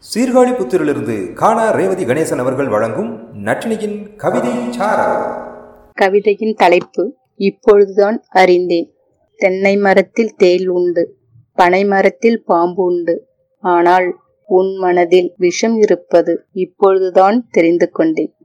சீர்காழி புத்திரிலிருந்து காணா ரேவதி கணேசன் அவர்கள் வழங்கும் நட்டினியின் கவிதை கவிதையின் தலைப்பு இப்பொழுதுதான் அறிந்தேன். தென்னை மரத்தில் தேல் உண்டு. பனை மரத்தில் பாம்பு உண்டு. ஆனால் உன் மனதில் விஷம் இருப்பது இப்பொழுதுதான் தெரிந்து கொண்டேன்.